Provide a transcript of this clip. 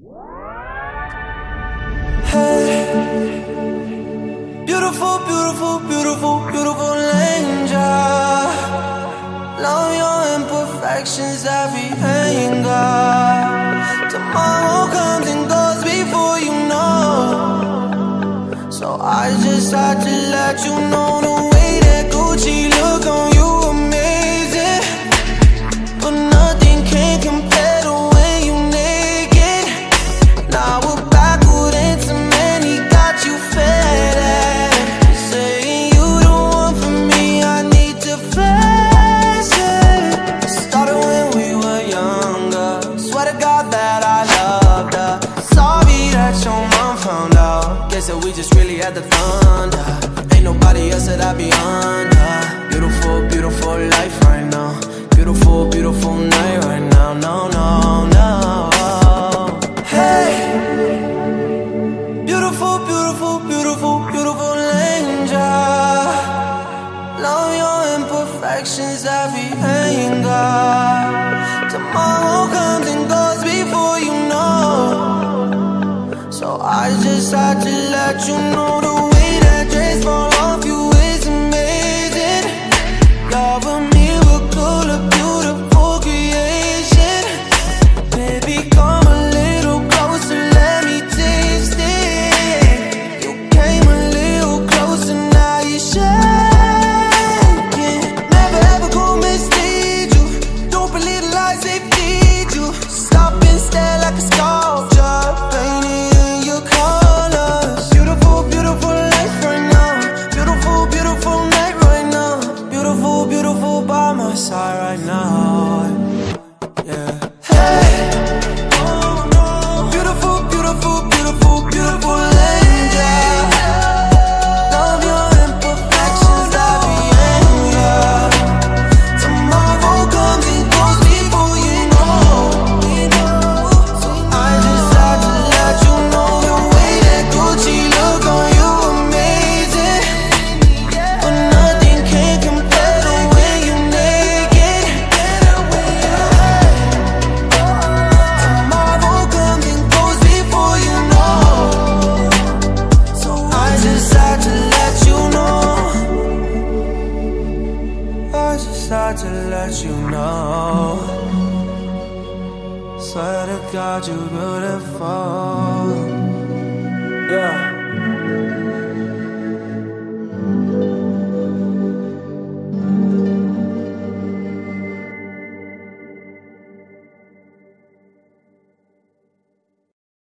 Hey, beautiful, beautiful, beautiful, beautiful angel. Love your imperfections, every anger. Tomorrow comes and goes before you know. So I just had to let you know. beautiful, beautiful, beautiful, beautiful angel. Love your imperfections, every anger. Tomorrow comes and goes before you know. So I just had to let you know. by my side right now. Just will to let you know. Swear to God, you're beautiful. Yeah.